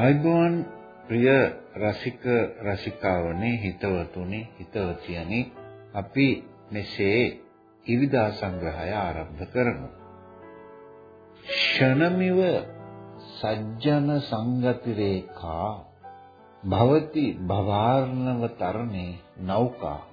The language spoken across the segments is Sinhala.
ආයුබෝවන් ප්‍රිය රසික රසිකාවනේ හිතවතුනි හිතවතියනි අපි මෙසේ ඉරිදා සංග්‍රහය ආරම්භ කරමු. ෂණමිව සජ්ජන සංගති රේඛා භවති භවාර්ණව තරණේ නෞකා.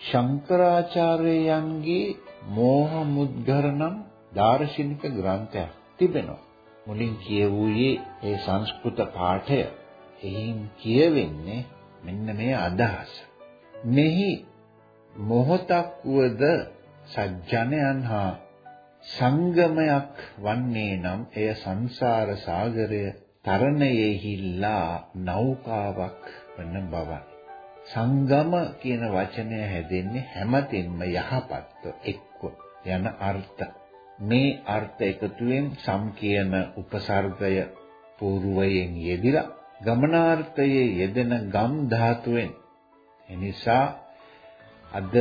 ශංකරාචාර්යයන්ගේ මෝහ මුද්ගරණම් දාර්ශනික ග්‍රන්ථයක් තිබෙනවා. මුලින් කියවුවේ ඒ සංස්කෘත පාඨය. එයින් කියවෙන්නේ මෙන්න මේ අදහස. මෙහි මොහොතක් වුවද සජ්ජනයන් හා සංගමයක් වන්නේ නම් එය සංසාර සාගරය තරණයෙහිලා නෞකාවක් වන බවයි. සංගම කියන වචනය හැදෙන්නේ හැමතින්ම යහපත්ව එක්ව යන අර්ථ මේ අර්ථ එකතුවෙන් සම් කියන උපසර්ගය పూర్වයෙන් යෙදිලා ගමනාර්ථයේ යෙදෙන ගම් ධාතුවෙන්. එනිසා අද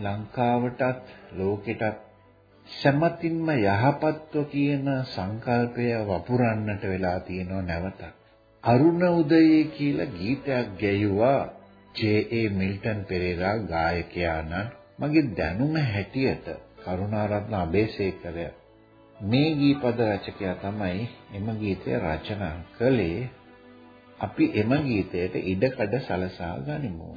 ලංකාවටත් ලෝකෙටත් සමතින්ම යහපත්ව කියන සංකල්පය වපුරන්නට වෙලා තියෙනව නැවත අරුණ උදයේ කියලා ගීතයක් ගැයුවා ජේ.ඒ. මිල්ටන් පෙරේරා ගායකයාණන්. මගේ දැනුම හැටියට කරුණාරත්න අබේසේකර මේ ගීපද රචකයා තමයි එම ගීතය රචනා කළේ අපි එම ගීතයට ඉඩකඩ සලසා ගනිමු.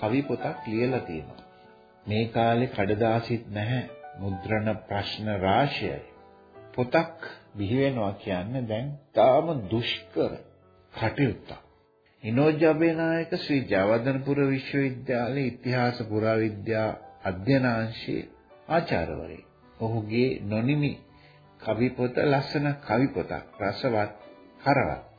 කවි පොතක් ලියලා තියෙනවා. මේ කාලේ කඩදාසිත් නැහැ මුද්‍රණ ප්‍රශ්න රාශියයි. පොතක් බිහි වෙනවා කියන්නේ දැන් තාම දුෂ්කර කටයුත්තක්. ඉනෝ ජබේනායක ශ්‍රී ජයවර්ධනපුර විශ්වවිද්‍යාලයේ ඉතිහාස පුරාවිද්‍යා අධ්‍යනාංශයේ ආචාර්යවරයෙක්. ඔහුගේ නොනිමි කවි පොත ලස්සන කවි පොතක් රසවත් කරවත්.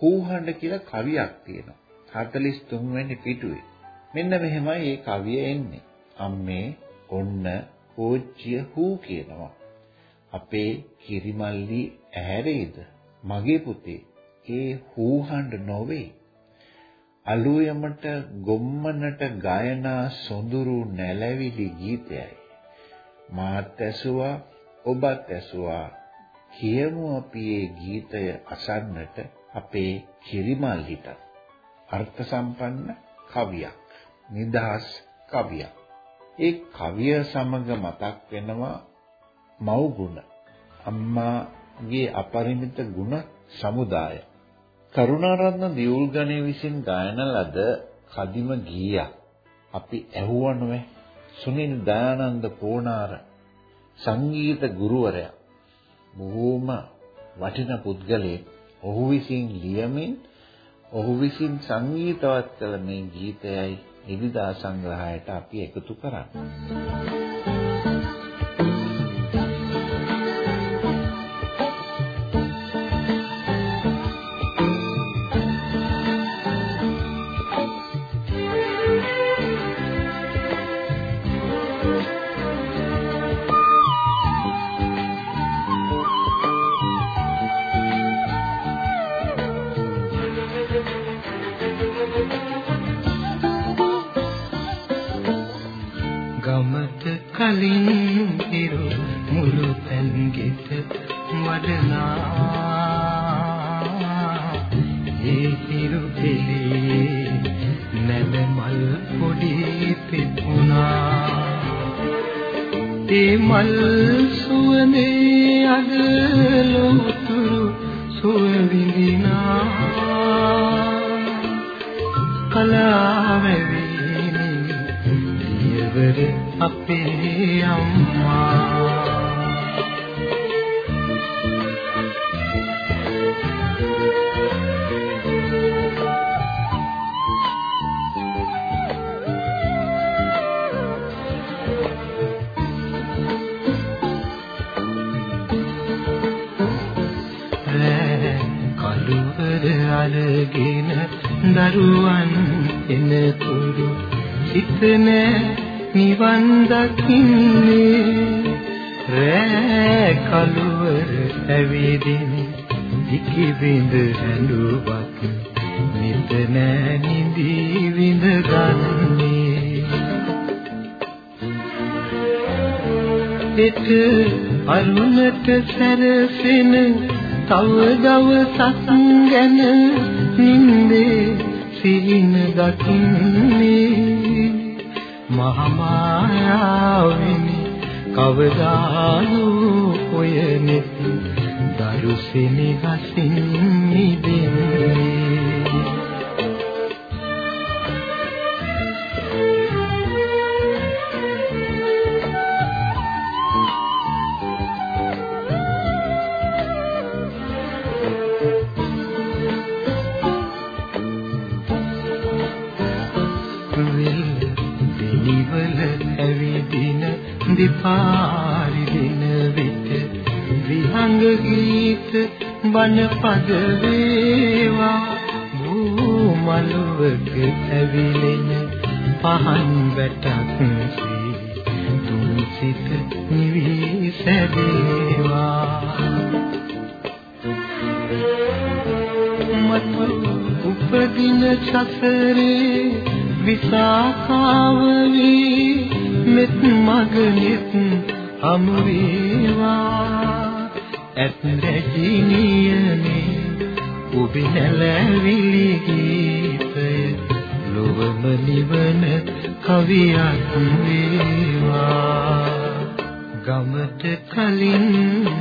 හූහඬ කියලා කවියක් තියෙනවා. 43 වෙනි පිටුවේ. මෙන්න මෙහෙමයි මේ කවිය එන්නේ. අම්මේ ඔන්න කෝච්චිය හූ කියනවා. අපේ කිරිමල්ලි ඇහැරේද? මගේ පුතේ ඒ හූහඬ නොවේ. අලුයමට ගොම්මනට ගායනා සොඳුරු නැලවිලි ගීතයයි. මාත් ඇසුවා ඔබත් ඇසුවා කියමු අපි ඒ ගීතය අසන්නට අපේ කිරිමල්ලිට අර්ථ සම්පන්න කවියක් නිදහස් කවියක්. ඒ කවිය සමග මතක් වෙනවා මව් ගුණ. අම්මාගේ අපරිමිත ගුණ සමුදාය. කරුණාරත්න දියුල්ගණේ විසින් ගායන ලද කදිම ගීයක් අපි ඇහුවා නොවේ. සුනිල් දයානන්ද පෝනාර සංගීත ගුරුවරයා. බොහෝම වටින පුද්ගලයෙක්. ඔහු විසින් ලියමින් ඔහු විසින් සංගීතවත් කළ මේ ගීතයයි නිවිදා සංග්‍රහයට අපි එකතු කරන්නේ. දරුවන් එනතුරු සිතන නිවන් දකින්නේ රෑ කළුවර ඇවිදින දිකි බිඳ හැඬුවක් නිතන නිදි විඳ ගන්නේ. එත අරුණට සැරසෙන තව දවසක් ගැන නින්දේ සිහින දකින්නේ. මහමායාවෙනි කවදාලු ඔය නෙත් දරුසිනි හසින් මිදෙන්නේ. දිපාරි දින විට විහංග ගීත බණ පද වේවා මලුවක ඇවිලෙන පහන් වැටක් සේ තුන් සිත නිවි සැදේවා. මතු උපදින සසරේ විසාකාව වී මෙත් මගනෙත් හමු වේවා ඇත් රැජිනියනේ ඔබේ නැලවිලි ගීතය ලොවම නිවන කවියක් වේවා. ගමට කලින්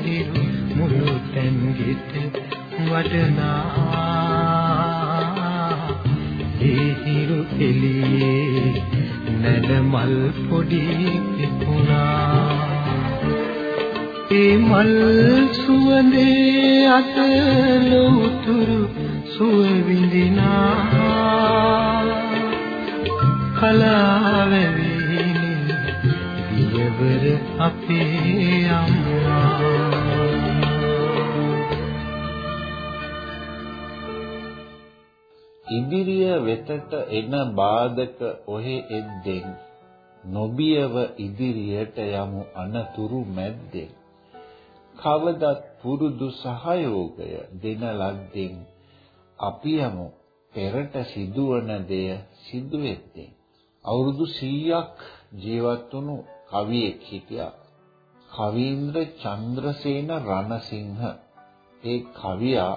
දිරු මුළු තැන් ගෙට වඩනා ඒ හිරු එළියේ නැද මල් පොඩි පිපුණා ඒ මල් සුවඳේ අත ලෝතුරු සුව විඳිනා. කලාවැවිනි පියවර අපේ අම්මා. ඉදිරිය වෙතට එන බාධක ඔහෙ එද්දෙන් නොබියව ඉදිරියට යමු අනතුරු මැද්දෙන්. කවදත් පුරුදු සහයෝගය දෙන ලද්දෙන් අපි යමු පෙරට සිදුවන දෙය සිදු වෙද්දී අවුරුදු 100ක් ජීවත් වුණු කවියෙක් හිටියා. කවීන්ද්‍ර චන්ද්‍රසේන රණසිංහ. ඒ කවියා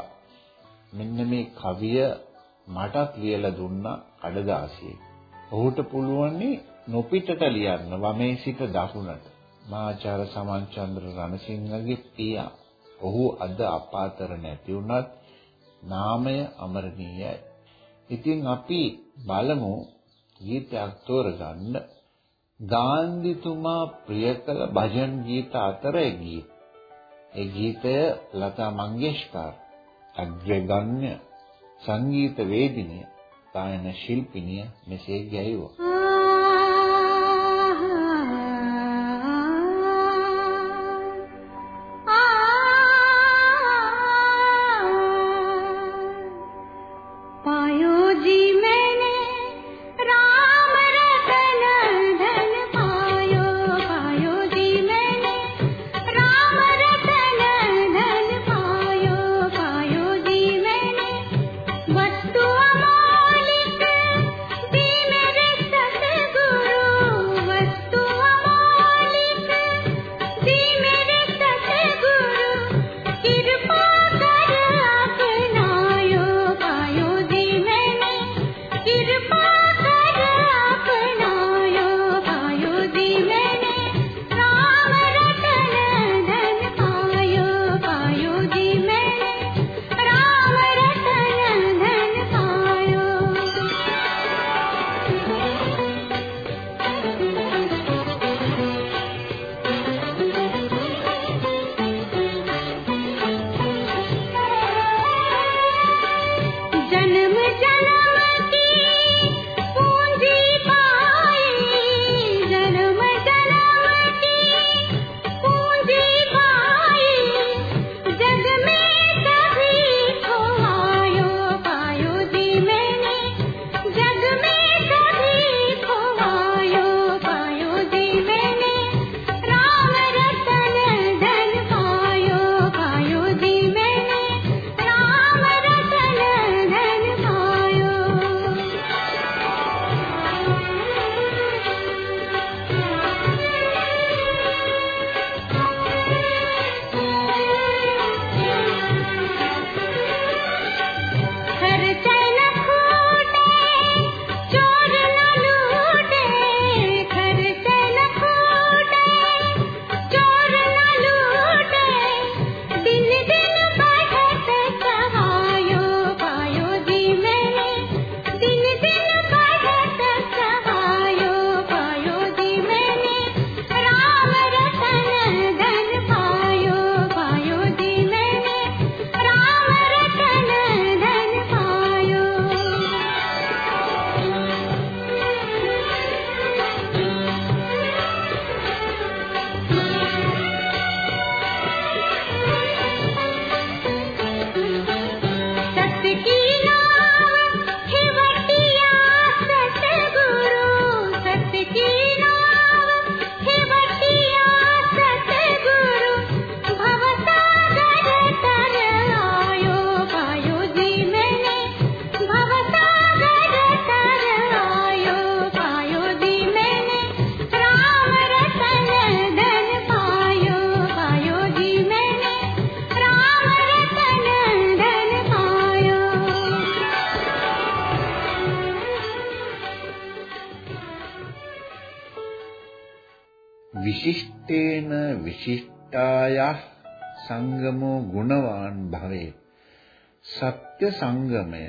මෙන්න මේ කවිය මටත් ලියලා දුන්නා කඩදාසියේ. ඔහුට පුළුවන් නොපිටට ලියන්න වමේ සිට දකුණට. මහාචාර්ය සමන්චන්ද්‍ර රණසිංහගේ පියා. ඔහු අද අපාතර නැති වුණත් නාමය අමරණීයයි. ඉතින් අපි බලමු ගීතයක් තෝරගන්න. ගාන්ධිතුමා ප්‍රිය කළ භජන් ගීත අතර ගීත. ඒ ගීතය ලතා මංගেশකර් අග්‍රගණ්‍ය සංගීත වේදිනිය ගායන ශිල්පිනිය මෙසේ ගැයුවා. සංගමෝ ගුණවාන් භවේ සත්‍ය සංගමය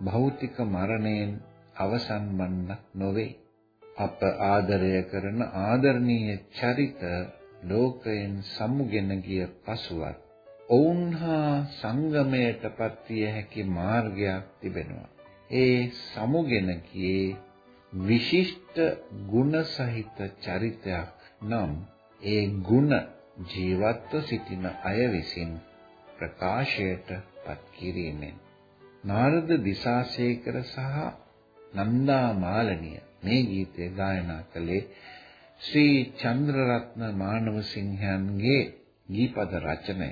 භෞතික මරණයෙන් අවසන් වන්නක් නොවේ අප ආදරය කරන ආදරණීය චරිත ලෝකයෙන් සමුගෙන ගිය පසුවත් ඔවුන් හා සංගමයටපත් විය හැකි මාර්ගයක් තිබෙනවා. ඒ සමුගෙන ගියේ විශිෂ්ට ගුණ සහිත චරිතයක් නම් ඒ ගුණ ජීවත්ව සිටින අය විසින් ප්‍රකාශයට පත් කිරීමෙන් නාරද දිසාසේකර සහ නන්දා මාලනිය මේ ගීතය ගායනා කළේ ශ්‍රී චන්ද්‍රරත්න මානවසිංහයන්ගේ ගීපද රචනය.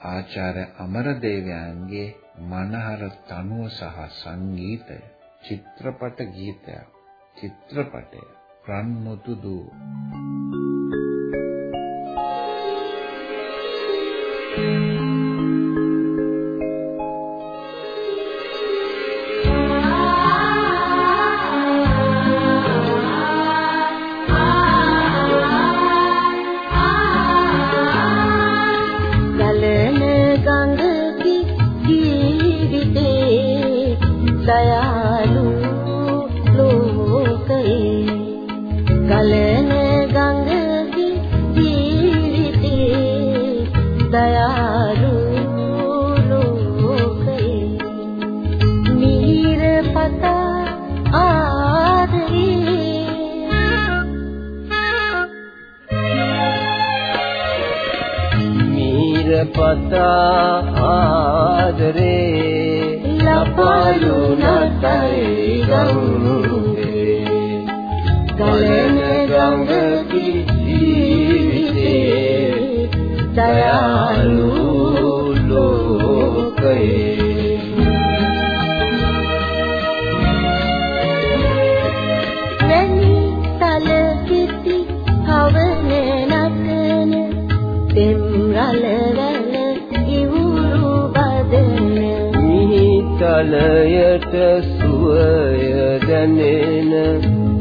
ආචාර්ය අමරදේවයන්ගේ මනහර තනුව සහ සංගීතය. චිත්‍රපට ගීතයක්. චිත්‍රපටය. රන්මුතු දූ ආදරේ ලපාලු නැතයි ගම්මුදේ ගලන ගඟකි ජීවිතේ දයාලු ලෝකයේ. තලයට සුවය දැනෙන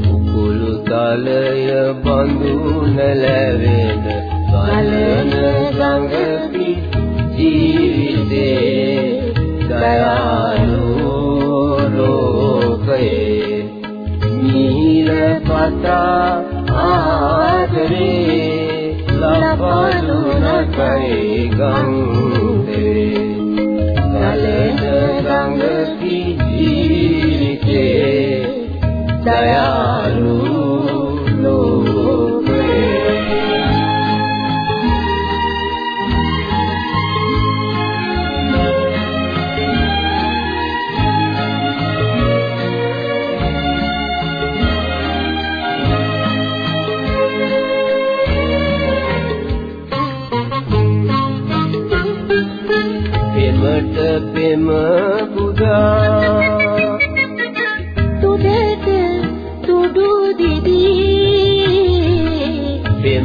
කුකුළු තලය බඳු නැලවෙන ගලන ගඟකි ජීවිතේ දයාලු ලෝකයේ මීර පතා ආදරේ ලබනු නැකයි ගංගේ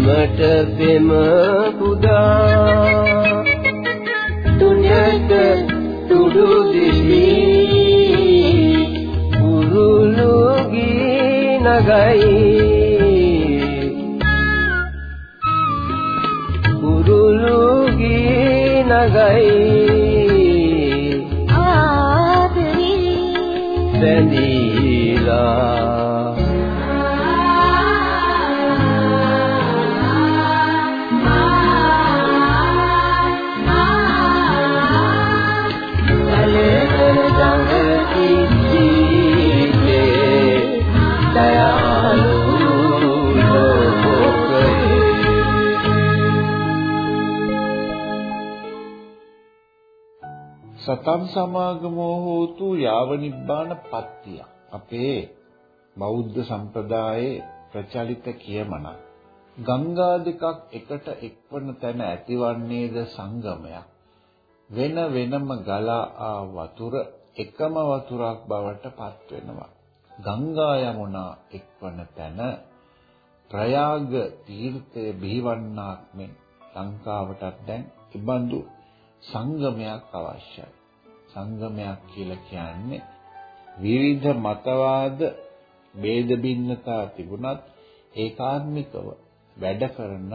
පෙමට පෙම පුදා. තුඩට තුඩු දිදී පුරුළු ගී නගයි පුරුළු ගී නගයි බැඳීලා සතම් සමාගමෝ හෝතු යාව නිබ්බාන පත්තිය. අපේ බෞද්ධ සම්ප්‍රදායේ ප්‍රචලිත කියමන. ගංගා දෙකක් එකට එක්වන තැන ඇතිවන්නේද සංගමයක්. වෙන වෙනම ගලා ආ වතුර එකම වතුරක් බවට පත් වෙනවා. ගංගා යමුනා එක්වන තැන ප්‍රයාග තීර්ථය බිහිවන්නාක් මෙන් ලංකාවටත් දැන් ඉබඳු සංගමයක් අවශ්‍යයි. සංගමයක් කියලා කියන්නේ විවිධ මතවාද ભેද බින්නතා තිබුණත් ඒකාත්මිකව වැඩ කරන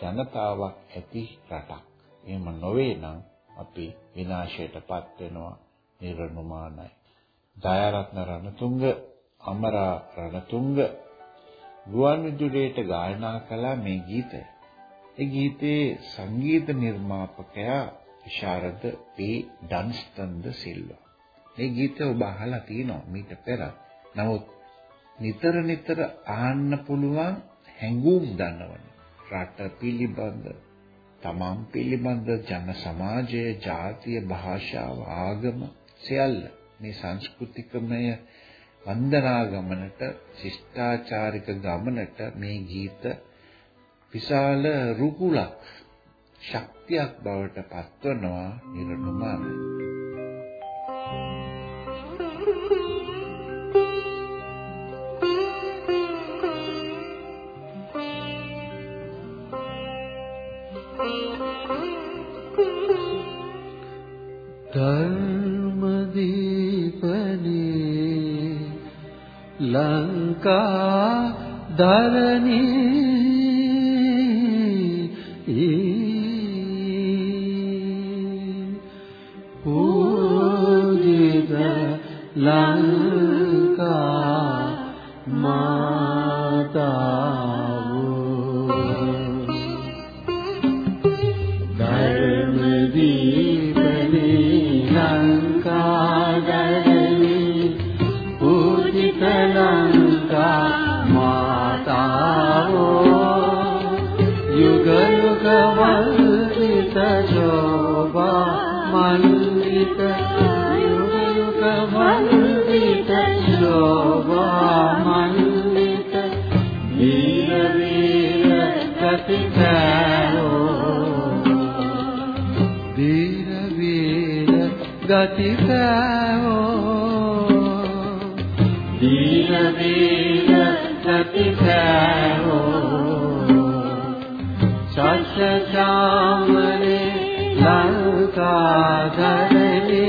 ජනතාවක් ඇති රටක්. එහෙම නොවේ නම් අපි විනාශයටපත් වෙනවා නිර්නුමානයි. දයාරත්න රණතුංග අමරා රණතුංග ගුවන් විදුලියට ගායනා කළ මේ ගීතය. ඒ ගීතයේ සංගීත නිර්මාපකයා විශාරද පී ඩන්ස්ටන් ද සිල්වා. මේ ගීතය ඔබ අහලා තියෙනවා මීට පෙර. නමුත් නිතර නිතර අහන්න පුළුවන් හැඟුම් දනවන රට පිළිබඳ තමන් පිළිබඳ ජන සමාජය, ජාතිය, භාෂාව, ආගම සියල්ල මේ සංස්කෘතිකමය වන්දනා ගමනට ශිෂ්ටාචාරික ගමනට මේ ගීත විශාල රුකුලක් ශක්තියක් බවට පත්වනවා නිර්නුමානයි ලංකා දරණී මන්දිත යුග යුග වන්දිත ශෝභා මන්දිත වීර වීර ගතිකෝ වීර වීර ගතිකෝ දීන දීන සතිකෝ සත්‍යචාමනේ ලංකා धी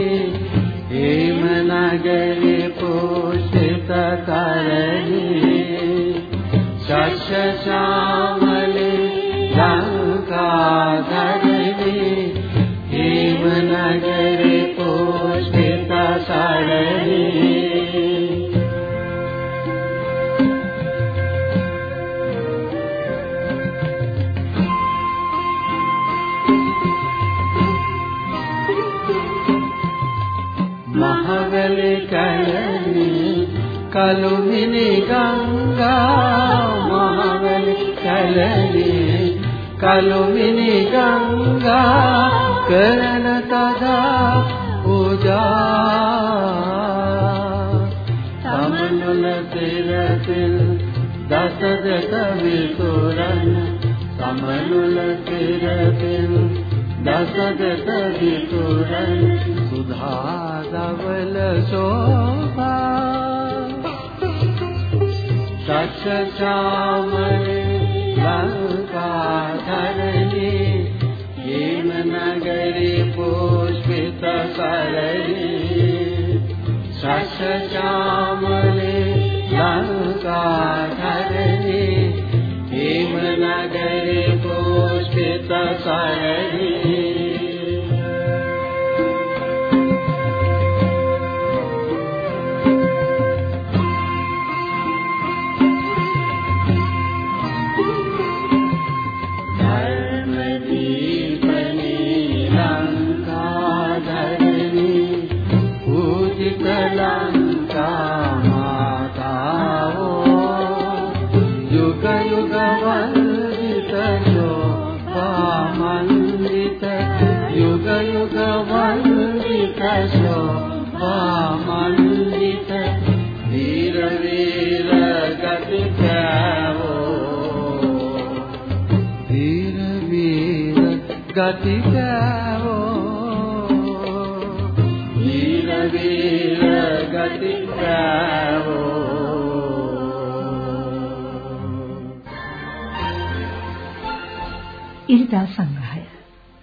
हेमगरे पोष तकर सश शामले धरी हिमनगरे කැලණි කලුමිනි ගංගා මහවැලි කැලණි කලුමිනි ගංගා කරන තදා පූජා සමනුල තිරතිල් දසදක විසුරන් සමනුල තිරතිල් දසදක විසුරන් සුධා ධවල शोभා सस शाम लङ्का धरी भीमगरि पोष तसरी सस शाम लङ्का धरी भीमनगरे पोष तस යුග යුග වන්දිත ශෝභා මන්දිත වීර වීර ගතිකවෝ වීර වීර ගතිකවෝ වීර වීර ගතිකවෝ ඉරිදා සංග්‍රහය